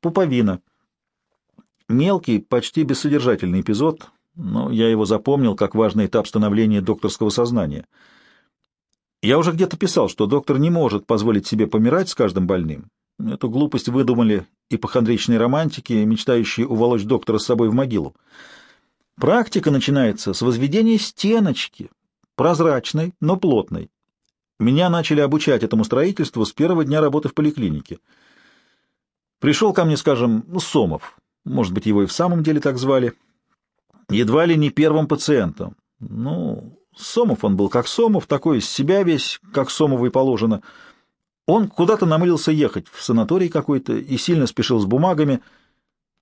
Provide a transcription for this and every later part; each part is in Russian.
Пуповина. Мелкий, почти бессодержательный эпизод, но я его запомнил как важный этап становления докторского сознания. Я уже где-то писал, что доктор не может позволить себе помирать с каждым больным. Эту глупость выдумали ипохондричные романтики, мечтающие уволочь доктора с собой в могилу. Практика начинается с возведения стеночки, прозрачной, но плотной. Меня начали обучать этому строительству с первого дня работы в поликлинике. Пришел ко мне, скажем, Сомов, может быть, его и в самом деле так звали, едва ли не первым пациентом. Ну, Сомов он был как Сомов, такой из себя весь, как Сомову и положено. Он куда-то намылился ехать, в санаторий какой-то, и сильно спешил с бумагами.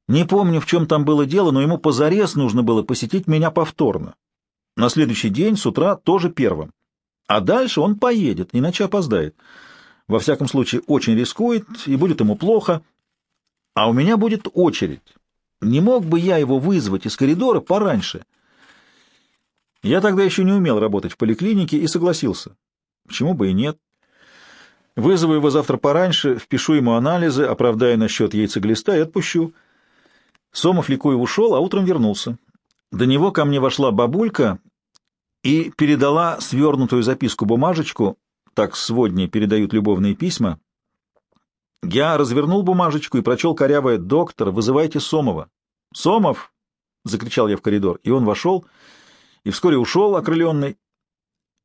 Не помню, в чем там было дело, но ему позарез нужно было посетить меня повторно. На следующий день с утра тоже первым. А дальше он поедет, иначе опоздает. Во всяком случае, очень рискует, и будет ему плохо. А у меня будет очередь. Не мог бы я его вызвать из коридора пораньше? Я тогда еще не умел работать в поликлинике и согласился. Почему бы и нет? Вызову его завтра пораньше, впишу ему анализы, оправдаю насчет яйцеглиста и отпущу. Сомов ликуя ушел, а утром вернулся. До него ко мне вошла бабулька и передала свернутую записку-бумажечку, так сводни передают любовные письма. Я развернул бумажечку и прочел корявое «Доктор, вызывайте Сомова». «Сомов!» — закричал я в коридор, и он вошел, и вскоре ушел, окрыленный.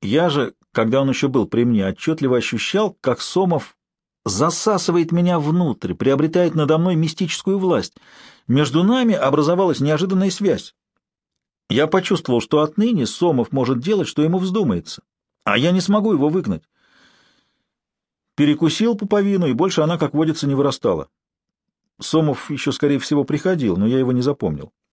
Я же, когда он еще был при мне, отчетливо ощущал, как Сомов засасывает меня внутрь, приобретает надо мной мистическую власть. Между нами образовалась неожиданная связь. Я почувствовал, что отныне Сомов может делать, что ему вздумается, а я не смогу его выгнать. Перекусил пуповину, и больше она, как водится, не вырастала. Сомов еще, скорее всего, приходил, но я его не запомнил.